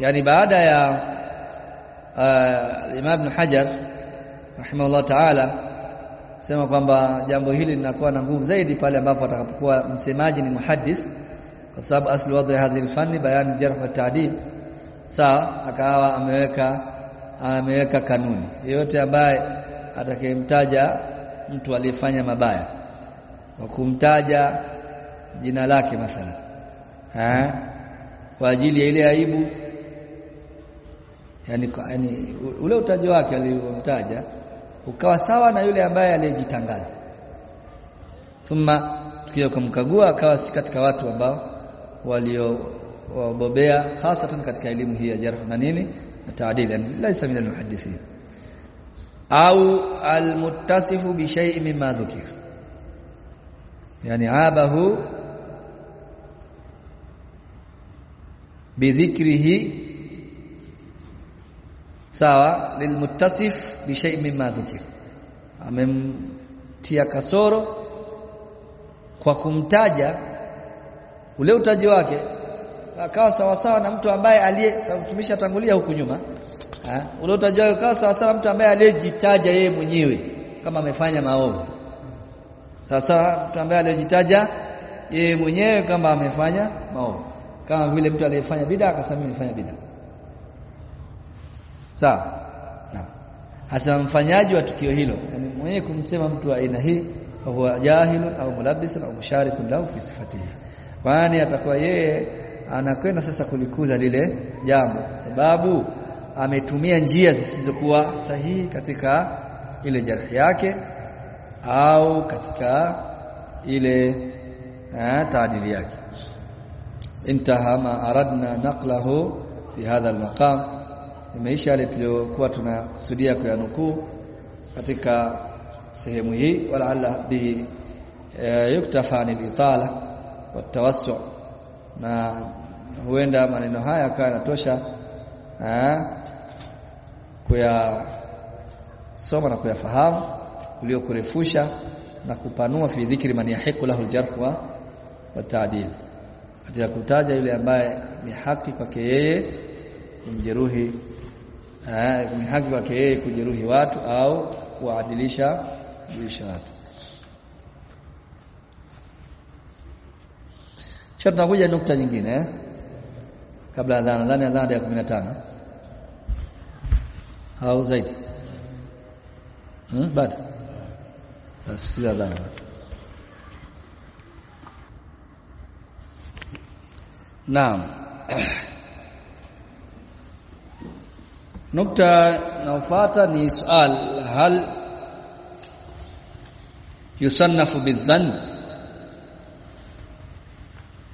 yani baada ya uh, Imam Ibn Hajar rahimahullah ta'ala sema kwamba jambo hili linakuwa na nguvu zaidi pale ambapo atakapokuwa msemaji ni muhaddith kwa sababu asli wadhi hadhi alfanni bayan jarh wa ta'dil. Sawa akawa ameweka ameweka kanuni. Yeyote ambaye atakayemtaja mtu aliyefanya mabaya kwa kumtaja jina lake mathalan eh kwa ajili ya ile aibu yani, yani ule utajo wake aliyomtaja ukawa sawa na yule ambaye aliyejitangaza. Thumma tukio kumkagua akawa si katika watu ambao waliobobea hasatan katika elimu hii ya jarh na nini na taadili yani laysa min almuhaddithin. Au almuttasifu bi shay'in mimma dhukir. Yani abahu bidhikrihi sawa lilmuttasif bi shay'in mimma dhukir. Amemtia kasoro kwa kumtaja ule utaji wake akawa sawa sawa na mtu ambaye aliye tumeshatangulia huku nyuma ha? ule utaji wake akawa sawa sawa mtu ambaye aliyejitaja yeye mwenyewe kama amefanya maovu. Sawa mtu ambaye aliyejitaja yeye mwenyewe kama amefanya maovu. Kama vile mtu aliyefanya bid'a akasema nilifanya bid'a sawa? Hasa mfanyaji wa tukio hilo yani mwenyewe kumsema mtu aina hii huwa jahilun au mulabisun au musharikun lahu fi sifatihi. Kwani atakuwa yeye anakwenda sasa kulikuza lile jambo? Sababu ametumia njia zisizokuwa sahihi katika ile jarhi yake au katika ile taadili yake. Intaha ma aradna naqlahu fi hadha almaqam imeisha yale tuliyokuwa tunakusudia kuyanukuu katika sehemu hii wala alla bihi e, yuktafa anil itala watawassu na huenda maneno haya yakawa yanatosha kuya soma na kuyafahamu ulio kurefusha na kupanua fi dhikri man yahiqu lahu aljarh wa watadil katika kutaja yule ambaye ni haki kwake yeye kumjeruhi ni haki kwake yeye kujeruhi watu au kuadilisha kuadilisha watu. Kisha tunakuja nukta nyingine eh? kabla ya adhana ndani ya adhana ya 15 au zaidi? Hmm? bado? Basi adhana Naam Nukta nafuata ni swal hal yusannafu bidhann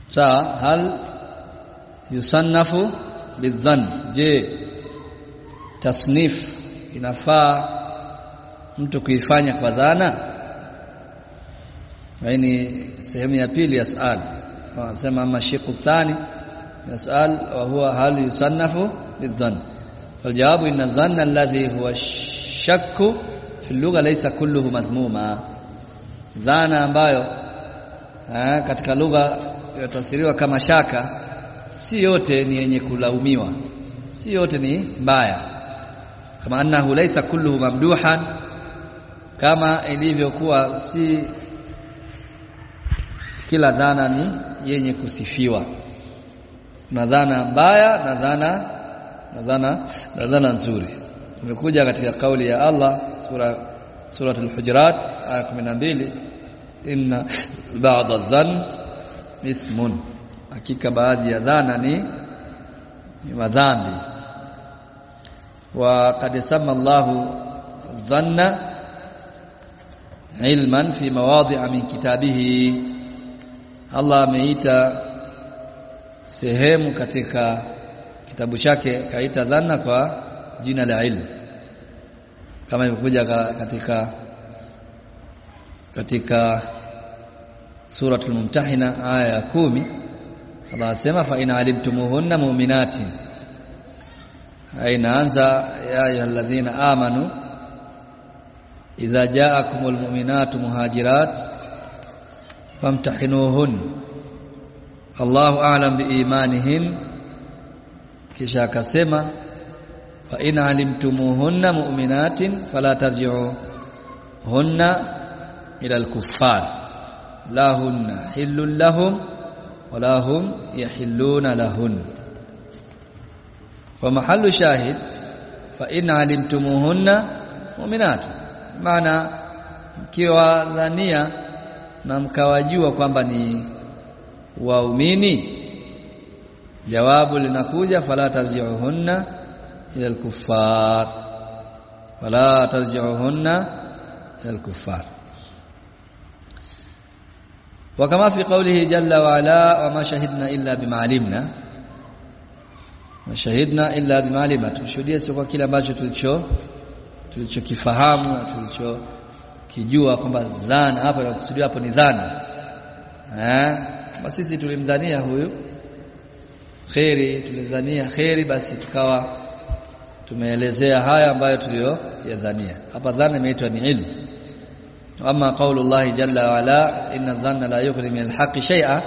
sawa hal yusannafu bidhann je tasnif inafaa mtu kuifanya kwa dhana ni sehemu ya pili ya swali wanasema ama shiku thani ya swali wa huwa hal yusannafu bidhann والجواب ان الظن الذي هو الشك في اللغه ليس كله مذموما dhana ambayo ha, katika lugha inatafsiriwa kama shaka si yote ni yenye kulaumiwa si yote ni mbaya kama annahu laysa kulluhu mamduhan kama ilivyokuwa si kila dhana ni yenye kusifiwa na dhana mbaya na dhana na dhana na dhana nzuri imekuja katika kauli ya Allah sura suratul hujurat aya 12 inna ba'd adh-dhann ithmun hakika baadhi ya dhana ni ni madhambi wa qad sama Allah dhanna ilman fi mawadhi'a min kitabihi Allah ameita sehemu katika kitabu chake kaita dhanna kwa jina la ilmu kama ilivyokuja katika katika suratul mumtahina aya ya kumi Allah asema fa in alimtumuhunna mu'minatin ainaanza ya ayyuhalladhina amanu idha ja'akumul mu'minatu muhajirat famtahinuhun Allahu a'lam biimanihin kisha akasema fa in alimtumuhunna mu'minatin fala tarji'u hunna ila al-kuffar la hunna hillun lahum wala hum yahilluna lahun wa mahallu shahid fa in alimtumuhunna mu'minat maana mkiwa dhania na mkawajua kwamba ni waumini jawabu linakuja fala tarji'uhunna ila al-kuffar fala tarji'uhunna ila al-kuffar وكما في قوله جل وعلا وما شهدنا الا بما علمنا ما شهدنا الا بما علمنا tushuhudie sio kwa kile ambacho tulicho tulichokifahamu na tulicho kijua kwamba dhana hapa inakusudiwa hapo ni dhana eh basi sisi tulimdhania huyu khairi tulidhania kheri basi tukawa tumeelezea haya ambayo tuliyoyadhania. Hapa dhana imeitwa ni ilmu. Ama qaulullahi jalla wa ala inna dhanna la yughri min alhaqi shay'a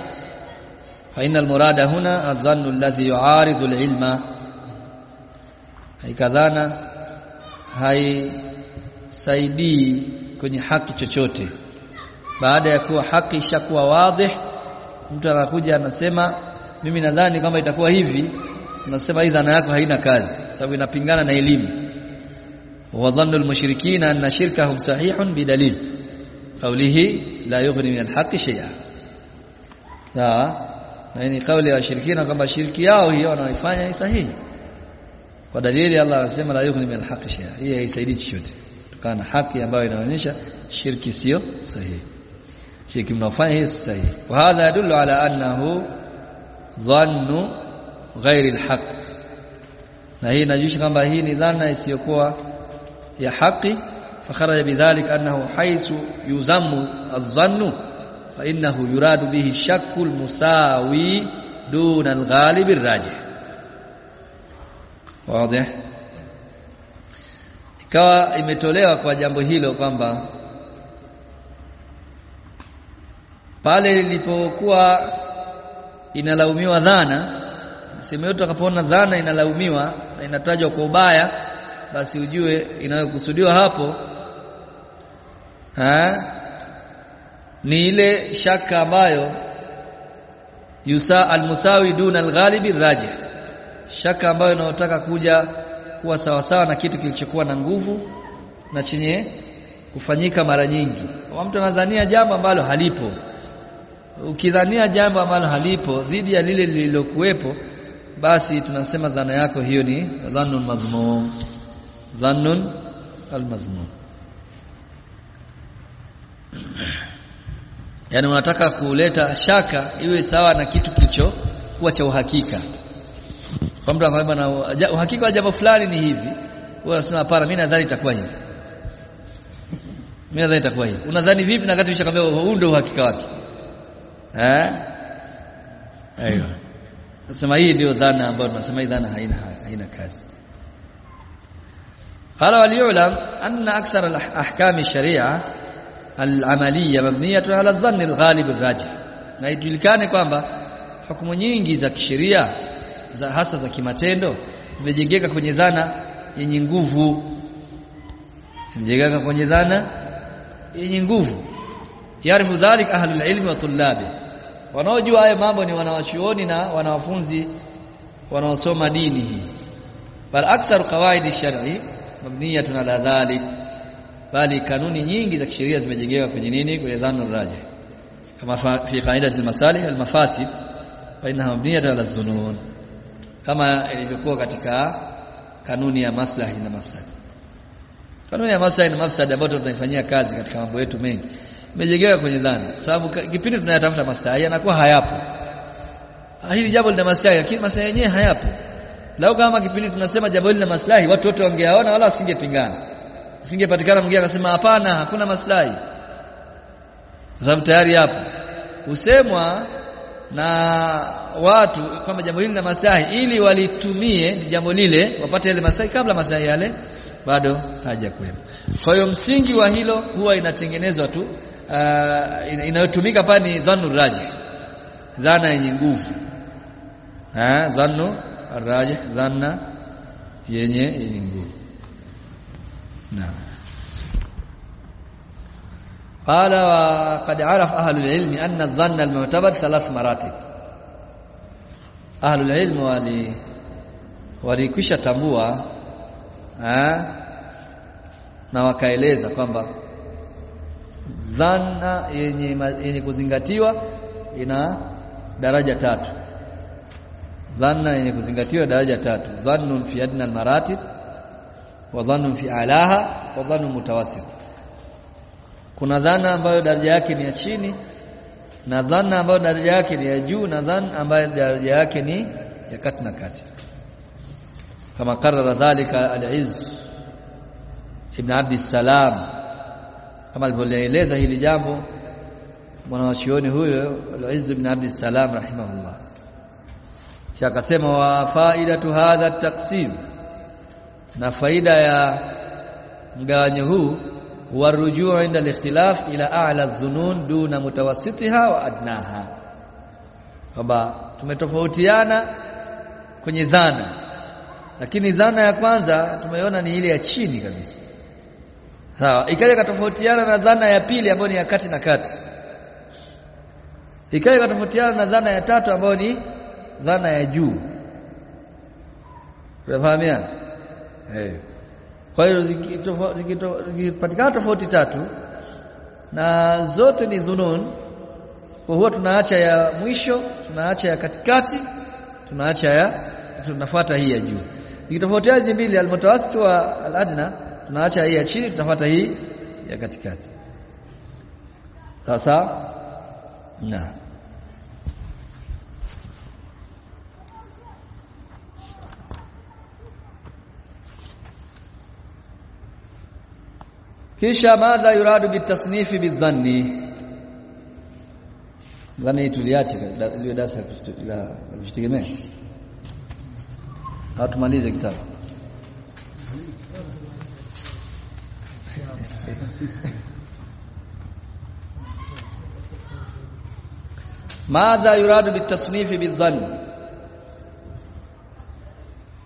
fa inna almurada huna adhannu alladhi yu'aridu alilma. Haikadhana haisaidii kwenye haki chochote. Baada ya kuwa haki ishakuwa wazi mtu anakuja anasema mimi nadhani kama itakuwa hivi anasema hii dhana yako haina kazi sababu inapingana na elimu wa dhannu al-mushrikina anna shirkahum sahihun bidalil قوله لا يغني من الحق شيئا sawa na ni kauli ya washirikina kwamba shirki yao hiyo wanaifanya ni sahihi kwa dalili Allah anasema la yughni min alhaq shay'a hii haisaidii chochote kutokana na haki ambayo inaonyesha shirki sio sahihi shirki mnafanya hiyo si sahihi wa hadha yadullu ala annahu dhannu ghairi alhaq na hii inajulisha kwamba hii ni dhana isiyokuwa ya haki fakharaja bidhalika annahu haythu yuzammu adh-dhannu fa innahu yuradu bihi shakkul musawi duna alghalib arrajih. Wazi. Ikawa imetolewa kwa jambo hilo kwamba pale lilipokuwa inalaumiwa dhana. Sema yote akapoona dhana inalaumiwa na inatajwa kwa ubaya basi ujue inayokusudiwa hapo ha? ni ile shaka ambayo yusa almusawi duna alghalibi rajih shaka ambayo inayotaka kuja kuwa sawasawa na kitu kilichokuwa na nguvu na chenye kufanyika mara nyingi. Kwa mtu anadhania jambo ambalo halipo ukidhania jambo ambalo halipo dhidi ya lile lililokuwepo basi tunasema dhana yako hiyo ni dhannun madhmum. Dhannun almadhmum. Yani unataka kuleta shaka iwe sawa na kitu kilicho kuwa cha uhakika. Kwa mtu anakwambia na uhakika wa jambo fulani ni hivi wewe unasema hapana mimi nadhani itakuwa hivi. Mimi nadhani itakuwa hivi. Unadhani vipi na wakati ushakwambia huu ndio uhakika wake eh aiyo nasema hii ndio dhana ambayo tunasema hii dhana haina haina kazi قال وليعلم أن أكثر الأحكام الشريعة العملية مبنية على الظن الغالب الراجح na ijulikane kwamba hukumu nyingi za kisheria za hasa za kimatendo zimejengeka kwenye dhana yenye nguvu zimejengeka kwenye dhana yenye nguvu yarifu dhalik ahlul ilmi wa tullabi. Wanaojua haya mambo ni wanawachuoni na wanawafunzi wanaosoma dini hii. Bal akthar qawaid shar'i mabniya ala dhalik. Bali kanuni nyingi za kisheria zimejengewa kwenye nini? Kwenye dhanu rajih kama fi qaida al-masalih al-mafasid fa innaha mabniyatun ala dhunun kama ilivyokuwa katika kanuni ya maslahi na mafsada kanuni ya maslahi na mafsada ambayo tunaifanyia kazi katika mambo yetu mengi imejengeka kwenye dhana. Sababu kipindi tunayatafuta maslahi yanakuwa hayapo. Hili jambo lina maslahi lakini maslahi yenyewe hayapo. Lau kama kipindi tunasema jambo hili lina maslahi watu wote wangeaona wala wasingepingana. Usingepatikana mwingine akasema hapana hakuna maslahi. Sababu tayari hapo husemwa na watu kwamba jambo hili lina maslahi ili walitumie jambo lile wapate yale maslahi kabla maslahi yale bado hajakuwepo kwa hiyo msingi wa hilo huwa inatengenezwa tu uh, inayotumika pale ni dhannu raji dhana yenye nguvu eh dhannu arrajih dhanna yenye yenye nguvu naam قال وقد عرف أهل العلم أن الظن المعتبر ثلاث مراتب أهل العلم wali walikwisha tambua na wakaeleza kwamba dhana yenye yenye kuzingatiwa ina daraja tatu. Dhanna yenye kuzingatiwa daraja tatu. Dhannun fi adna almaratib wa dhannun fi alaha wa dhannun mutawassit. Kuna dhana ambayo daraja yake ni ya chini na dhana ambayo daraja yake ni ya juu na dhana ambayo daraja yake ni ya kati na kati. Kama karara dhalika al-Izz ibn Abd salam kama alivyoeleza hili jambo mwanachuoni huyo al-Izz ibn Abd salam rahimahullah. Akasema wa faidatu hadha at-taqsim. Na faida ya mgawanyo huu huwa rujuu inda al-ikhtilaf ila a'la adh-dhunun duna mutawassitiha wa adnaha. Kwamba tumetofautiana kwenye dhana. Lakini dhana ya kwanza tumeona ni ile ya chini kabisa sawa. Ikaja katofautiana na dhana ya pili ambayo ni ya kati na kati. Ikaja katofautiana na dhana ya tatu ambayo ni dhana ya juu. Unafahamiana? Eh. Kwa hiyo zikipatikana tofauti tatu na zote ni dhunun kwa huwa tunaacha ya mwisho tunaacha ya katikati tunaacha ya tunafuata hii ya juu. Zikitofautiana mbili almutawassit wa aladna tunaacha hii ya chini tutafuata hii ya katikati. Sasa na. Kisha madha yuradu bitasnifi bidhanni. Dhani tuliache ile darasa la kujitegemea. Hatumalize kitabu madha yuradu bitasnifi bidhanni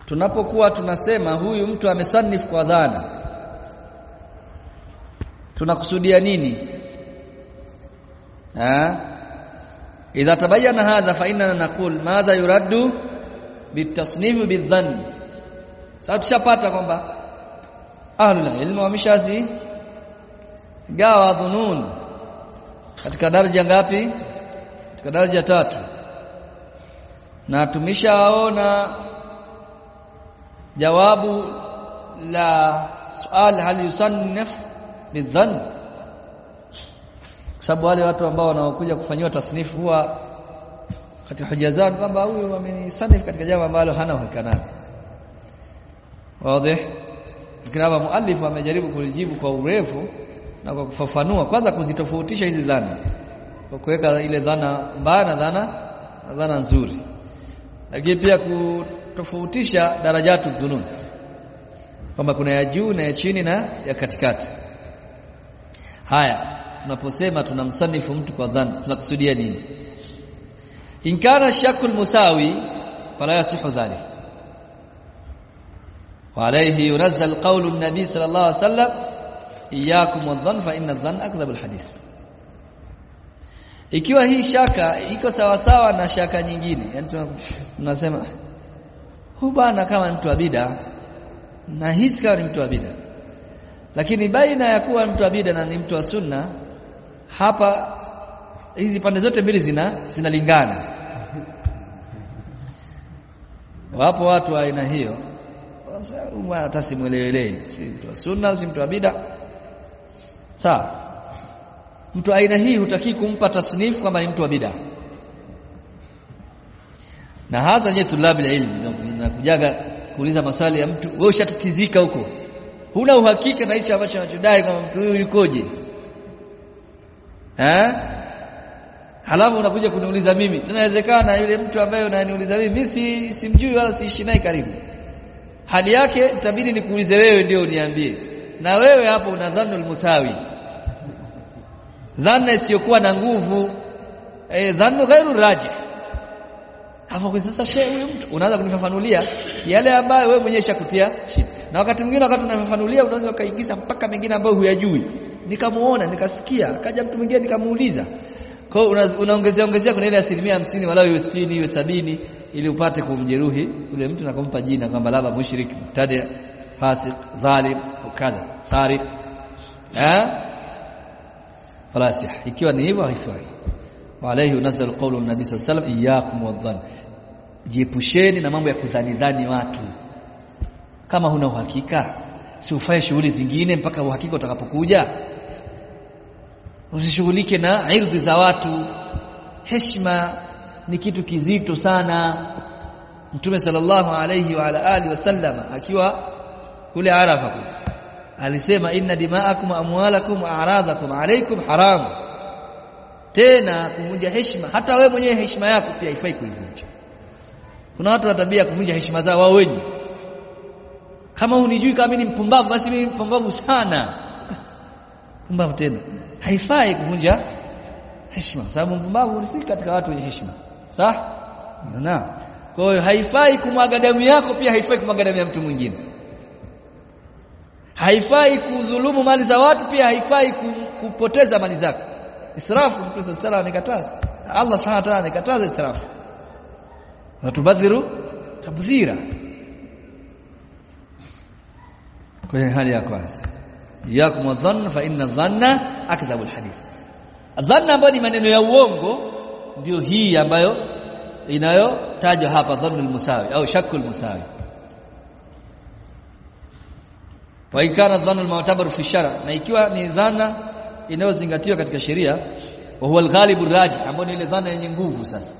tunapokuwa tunasema huyu mtu amesanifu kwa dhana tunakusudia nini? Ah idha tabayyana hadha fa inna naqul madha yuraddu bitasnifu bidhanni sasa tushapata kwamba ahlul ilm wameshazi gawa dhunun. Katika daraja ngapi? Katika daraja tatu. Na tumeshaona jawabu la sual hal yusannif bidhann. Kwa sababu wale watu ambao wanaokuja kufanyiwa tasnifu huwa katika hoja zao kwamba huyu amenisanif katika jambo ambalo hana uhakika wazi lakini hapa muallif amejaribu kulijibu kwa urefu na kwa kufafanua kwanza kuzitofautisha hizi dhana. Kwa kuweka ile dhana mbaya na dhana na dhana nzuri. Lakini pia kutofautisha darajatu dhunun kwamba kuna ya juu na ya chini na ya katikati. Haya tunaposema tunamsanifu mtu kwa dhana tunakusudia nini? Inkana kana shakku musawi fala yasihu dhalik. Wa alayhi yunazzal qawlu an-nabi sallallahu alayhi wasallam iyyakum wadh-dhann fa inna adh-dhanna akdhabu al-hadith ikiwa hii shaka iko sawa sawa na shaka nyingine yani tunasema huyu bwana kama mtu wa bid'a na hisi kama ni mtu wa bid'a. Lakini baina ya kuwa mtu wa bid'a na ni mtu wa sunna hapa hizi pande zote mbili zina zinalingana. Wapo watu wa aina hiyo. Hata simuelewelei si mtu wa sunna si mtu wa bid'a sawa? Mtu aina hii hutaki kumpa tasnifu kama ni mtu wa bid'a. Na hasa nye tulabi ilmu nakujaga kuuliza maswali ya mtu wewe ushatatizika huko. Huna uhakika na hicho ambacho anachodai kama mtu huyu yukoje. Eh? Halafu unakuja kuniuliza mimi. Tunawezekana yule mtu ambaye unaniuliza mimi mimi si simjui wala siishi naye karibu. Hali yake itabidi nikuulize wewe ndio uniambie. Na wewe hapo una dhanul dhana isiyokuwa na nguvu. Eh dhanu ghairu raji. Hapo kwa sasa shehe huyu mtu unaanza kunifafanulia yale ambayo wewe mwenyewe shakutia shida. Na wakati mwingine wakati unafafanulia unaweza ukaigiza mpaka mengine ambayo huyajui. Nikamuona nikasikia akaja mtu mwingine nikamuuliza. Kwa hiyo unaongezea ongezea kuna ile asilimia hamsini walau iwe 60 iwe sabini ili upate kumjeruhi yule mtu na kumpa jina kwamba labda mushrik mtadi fasik dhalim ukadha sarif eh falasih ikiwa ni hivyo haifai. Walaihi unazal qawlu nabii sallallahu alayhi wasallam iyyakum wadhann jiepusheni na mambo ya kudhanidhani watu. Kama huna uhakika si ufanye shughuli zingine mpaka uhakika utakapokuja? Usishughulike na irdhi za watu. Heshima ni kitu kizito sana. Mtume sallallahu alayhi wa ala alihi wasallam akiwa kule arafa kule alisema inna dima'akum amwalakum wa a'radakum alaykum haram. Tena kuvunja heshima hata wewe mwenyewe heshima yako pia haifai kuivunja. Kuna watu wa tabia kuvunja heshima zao wao wenyewe kama unijui kama mimi ni mpumbavu basi mimi mpumbavu sana. Mpumbavu tena. Haifai kuvunja heshima. Sababu mpumbavu si katika watu wenye heshima. Sawa? Na kwa hiyo haifai kumwaga damu yako pia haifai kumwaga damu ya mtu mwingine haifai kudhulumu mali za watu pia haifai kupoteza mali zako. Israfu mtume sallallahu amekataza. Allah subhanahu wa ta'ala amekataza israfu. Watubadhiru tabdhira. Kwa hali ya kwanza. Yakum dhanna fa inna dhanna akdhabu alhadith dhanna ambayo ni maneno ya uongo ndio hii ambayo inayotajwa hapa dhanul musawi au shakku musawi. Wa ikana dhanu mu'tabar fi shara. Na ikiwa ni dhana inayozingatiwa katika sheria wa huwa al-ghalibu raji ambao ni ile dhana yenye nguvu sasa.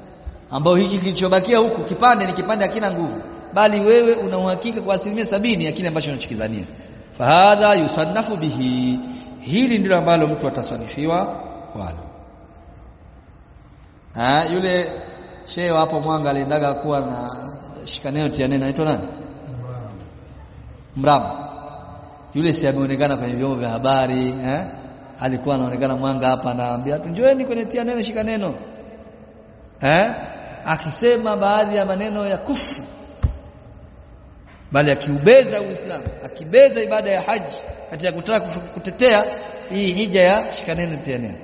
Ambao hiki kilichobakia huku kipande ni kipande hakina nguvu. Bali wewe una uhakika kwa asilimia sabini ya kile ambacho unachokidhania. Fahadha yusannafu bihi. Hili ndilo ambalo mtu atasanifiwa kwalo. Ah yule shehe hapo mwanga aliendaga kuwa na shikaneo tiane anaitwa nani? Mraba yule si ameonekana kwenye vyombo vya habari eh? Alikuwa anaonekana mwanga hapa anaambia tunjoeni kwenye tia neno shika neno. Eh? Akisema baadhi ya maneno ya kufu bali akiubeza uislamu akibeza ibada ya haji katika kutaka kutetea hii hija ya shika neno tia neno.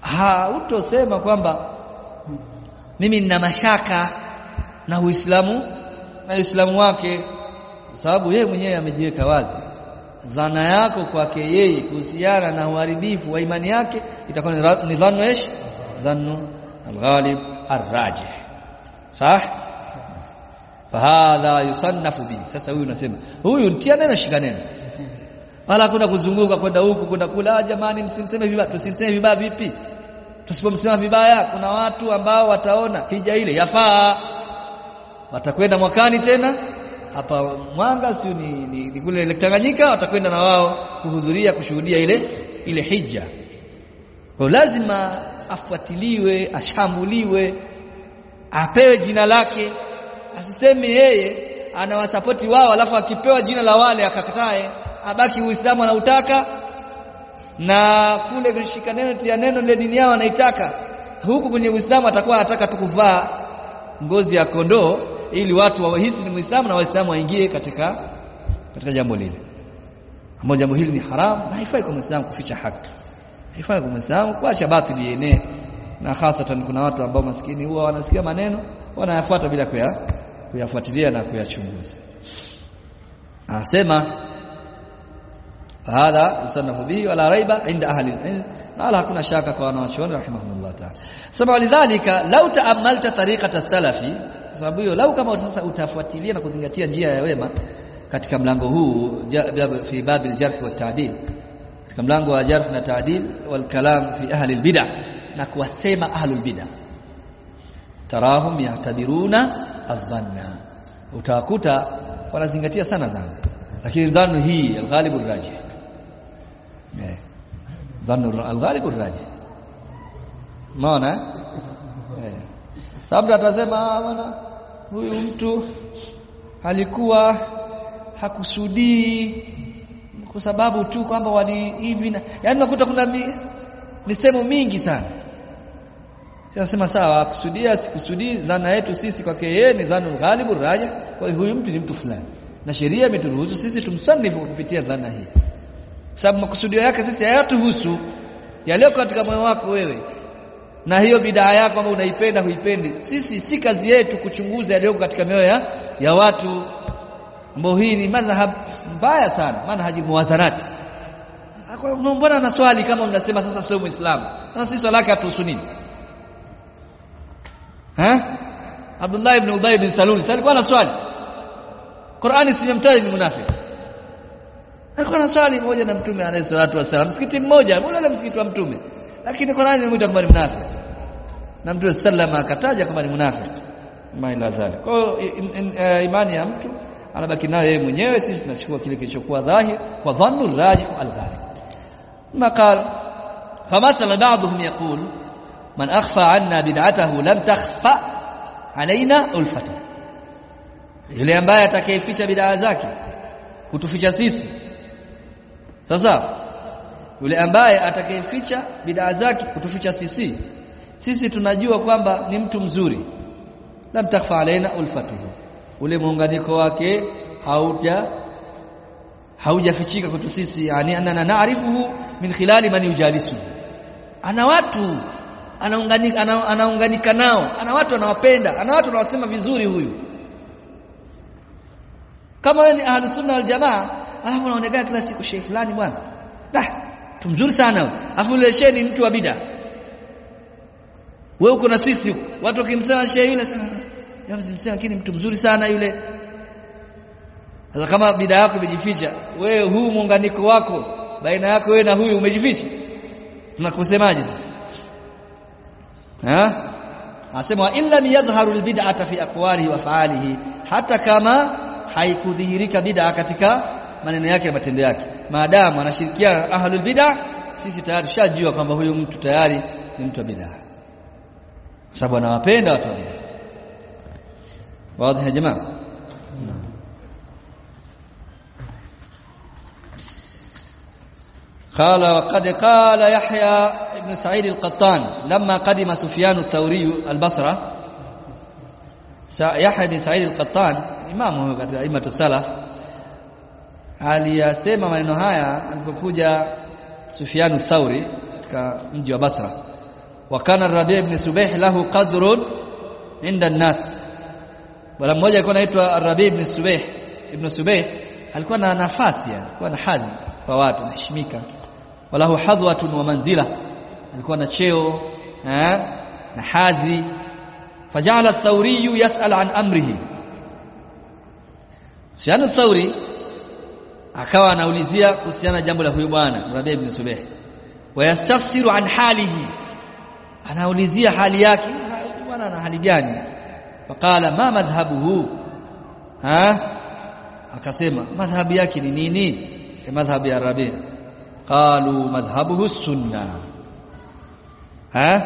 Ha utosema kwamba mimi nina mashaka na uislamu na uislamu wake sababu yeye mwenyewe amejiweka wazi. Dhana yako kwake yeye kuhusiana na uharibifu wa imani yake itakuwa ni dhanu ish? Dhanu alghalib arrajih. Sah fahadha yusannafu bi. Sasa huyu unasema huyu ntia neno shika neno. Wala kuna kuzunguka kwenda huku kwenda kula ah, jamani msimseme vibaya. Tusimseme vibaya vipi? Tusipomsema vibaya kuna watu ambao wataona hija ile yafaa. Watakwenda mwakani tena? Hapa Mwanga si ni, ni, ni kule Tanganyika watakwenda na wao kuhudhuria kushuhudia ile ile hija. Kwa lazima afuatiliwe, ashambuliwe, apewe jina lake, asiseme yeye anawasapoti wao alafu akipewa jina la wale akakatae, abaki Uislamu anautaka na kule kushika neno tia neno ile dini yao anaitaka. Huku kwenye Uislamu atakuwa anataka tu kuvaa ngozi ya kondoo ili watu wahisi ni Muislamu na Waislamu waingie katika katika jambo lile. Ambalo jambo hili ni haramu na haifai kwa Muislamu kuficha haki. Haifai kwa Muislamu kuacha batili yenee na hasatan kuna watu ambao maskini huwa wanasikia maneno wanayafuata bila kuya kuyafuatilia na kuyachunguza. Anasema hadha sanafu bihi wala raiba inda ahli al-ilm na wala hakuna shaka kwa wanawachuoni rahimahumullah ta'ala. Sema lidhalika law ta'ammalta tariqata salafi sababu hiyo lau kama sasa utafuatilia na kuzingatia njia ya wema katika mlango huu fi babil jarh wa ta'dil. Katika mlango wa jarh na ta'dil wal kalam fi ahli al-bid'ah na kuwasema ahli al-bid'ah tarahum yahtabiruna adhanna utakuta wanazingatia sana dhana lakini dhanu hii al-ghalibu ar-rajih eh dhanu al-ghalibu ar-rajih maana eh? Sababu atasema bwana huyu mtu alikuwa hakusudii kwa sababu tu kwamba wali hivi na yani unakuta kuna mi, misemo mingi sana. Sasa sawa akusudia sikusudii dhana yetu sisi kwake yeye ni dhanul ghalibu raja. Kwa hiyo huyu mtu ni mtu fulani. Na sheria imeturuhusu sisi tumsanifu kupitia dhana hii. Sababu makusudio yake sisi hayatuhusu. Yaliyo katika moyo wako wewe na hiyo bidaa yako ambayo unaipenda huipendi. Sisi si kazi yetu kuchunguza yaliyoko katika mioyo ya, ya watu. Ambao hii ni madhhab mbaya sana manhaji muwazanati. Mbona na swali kama mnasema sasa sio muislamu. Sasa si swala yake atuhusu nini? Ha? Abdullah ibn Ubay bin Salul sasa alikuwa na swali? Qur'ani simemtaja ni munafiki. Alikuwa na swali moja na mtume alayhi salatu wasallam msikiti mmoja mbona ile msikiti wa mtume. Lakini Qur'ani inamuita kwamba ni munafiki na mtume sallama akataja kama ni munafiki. Maila dhalik kwa hiyo imani ya mtu anabaki nayo yeye mwenyewe sisi tunachukua kile kilichokuwa dhahir kwa dhannu rajih al-ghalib maqal famathala ba'dhum yaqul man akhfa 'anna bid'atahu lam takhfa 'alaina ulfata yule ambaye atakayeficha bid'a zake kutuficha sisi. Sasa yule ambaye atakayeficha bid'a zake kutuficha sisi sisi tunajua kwamba ni mtu mzuri. Lam takhfa 'alaina ulfatuhu ule muunganiko wake hauja haujafichika kwetu sisi. Yani anana naarifuhu min khilali man yujalisuhu. Ana watu anaunganika ana, anaunganika nao. Ana watu anawapenda ana watu anawasema vizuri huyu. Kama ni ahlus sunna wal jamaa alafu unaonekana kila siku shehe fulani bwana. Tumzuri sana afu yule shehe ni mtu wa bid'a wewe uko na sisi watu wakimsema shehe yule ya msimsema lakini mtu mzuri sana yule. Sasa kama bid'a yako imejificha wewe huu muunganiko wako baina yako wewe na huyu umejificha? Tunakusemaje ha? Anasema illa yadhharu albid'ata fi aqwalihi wa fa'alihi hata kama haikudhihirika bid'a katika maneno yake na matendo yake. Maadamu anashirikiana ahlul bid'a sisi tayari tushajua kwamba huyu mtu tayari ni mtu wa bid'a sababu anawapenda watu wengine wazi ya jamaa قال وقد قال يحيى ابن سعيد القطان لما قدم سفيان الثوري البصرة. يحيى بن سعيد القطان إمام أئمة السلف. قال يا سيما منو هيا لما كوجا سفيان الثوري في مدينه البصره wa kana Rabi' ibn Subayh lahu qadrun inda an-nas. Bwana mmoja alikuwa anaitwa Rabi' ibn Subayh ibn Subayh alikuwa na nafasi yani alikuwa na hadhi kwa watu anaheshimika. Walahu hadwatun wa manzila. Alikuwa na cheo eh na hadhi. Fajala ath-Thawri yas'al an amrihi. Sufyan ath-Thawri akawa anaulizia kuhusiana jambo la huyu bwana Rabi' ibn Subayh wayastafsiru an halihi anaulizia hali yake. Bwana ana hali gani? Faqala ma madhhabuhu? Ha? Akasema madhhabu yake ni nini? Madhhabu ya Rabi' qalu madhhabuhu sunna. Ha?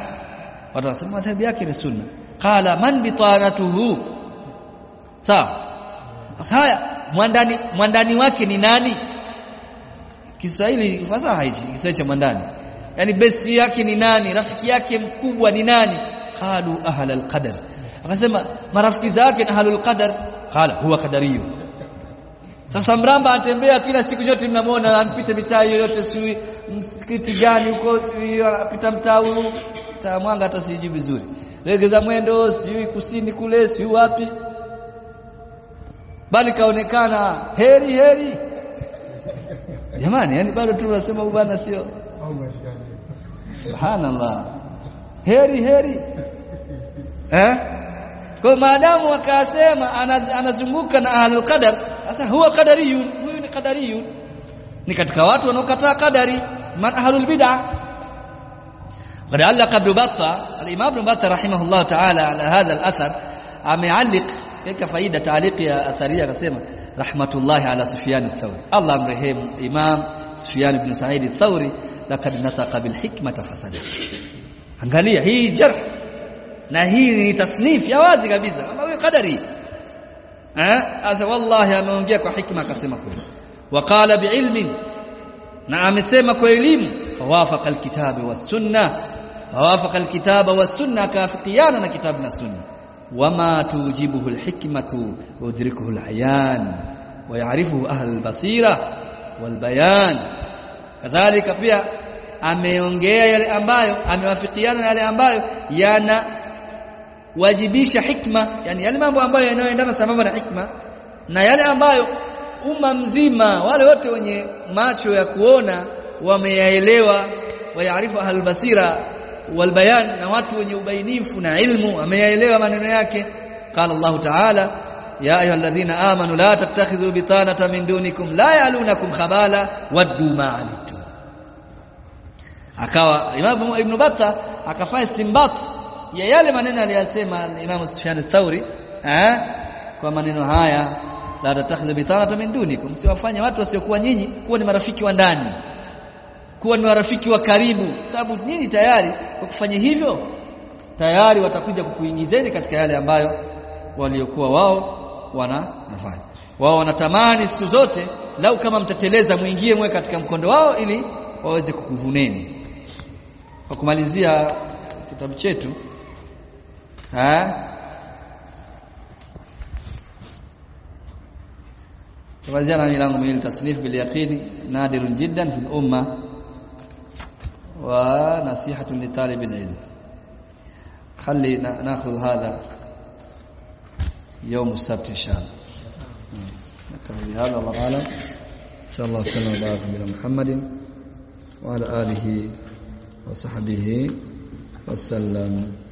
Watasema madhhabu yake ni sunna. Qala man bitanatuhu? Sawa. Haya mwandani mwandani wake ni nani? Kiswahili fasaha hichi Kiswahili cha mwandani yani besti yake ni nani? Rafiki yake mkubwa ni nani? Qalu ahla alqadar. Akasema marafiki zake ni ahlul qadar. Qala huwa qadariyu. Sasa mramba atembea kila siku yote mnamuona anapita mitaa yoyote si msikiti gani huko si anapita mtaa huu mwanga hata sijui vizuri. Legeza mwendo sijui kusini kule si wapi. Bali kaonekana heri heri. Jamani yani bado tu nasema bwana sio subhanallah heri heri eh kwa maadamu wakasema anazunguka na ahlul qadar sasa huwa qadariyun huyu ni qadariyun ni katika watu wanaokataa qadari man ahlul bid'ah قد علق ابن بطة الإمام ابن بطة رحمه الله تعالى على هذا الأثر ameallik katika faida taaliki ya atharia akasema rahmatullahi ala Sufyan ath-Thawri Allah amrehemu Imam Sufyan ibn Sa'id ath-Thawri لقد نطق بالحكمة حسنة. انغاليا هي جر نا هي تصنيف يا واضح كبيسا اما هو قدري ها اسا والله ameongea جاك hikma akasema kweli. وقال بعلم نعم amesema kwa فوافق الكتاب والسنة فوافق الكتاب والسنة كافقيانا كتابنا السنة وما توجبه الحكمة يدركه العيان ويعرفه أهل البصيرة والبيان kadhalika pia ameongea yale ambayo amewafikiana na yale ambayo yana wajibisha hikma yani yale mambo ambayo yanayoendana sambamba na hikma na yale ambayo umma mzima wale wote wenye macho ya kuona wameyaelewa wayaarifu ahlul basira walbayan na watu wenye ubainifu na ilmu wameyaelewa maneno yake qala Allah ta'ala ya ayyuhalladhina amanu la tattakhidhu bitanata min dunikum la ya'lunakum khabala waddu ma anittum akawa Imam Ibn Battah akafanya istinbat ya yale maneno aliyosema Imam Sufyan ath-Thauri eh kwa maneno haya la tatakhudhu bitanata min dunikum. Siwafanye watu wasiokuwa nyinyi kuwa ni marafiki wa ndani kuwa ni marafiki wa karibu. Sababu nyinyi tayari kwa kufanya hivyo tayari watakuja kukuingizeni katika yale ambayo waliokuwa wao wanafanya. Wao wanatamani siku zote lau kama mtateleza muingie mwe katika mkondo wao ili waweze kukuvuneni kwa kumalizia kitabu chetu ha tumalizia na milango miwili tasnif bil yaqini nadirun jiddan fil umma wa nasihatun li talib al ilm خلي ناخذ هذا يوم السبت ان شاء الله نكتفي بهذا والله اعلم صلى الله وسلم وبارك على محمد وعلى اله وصحبه وسلم.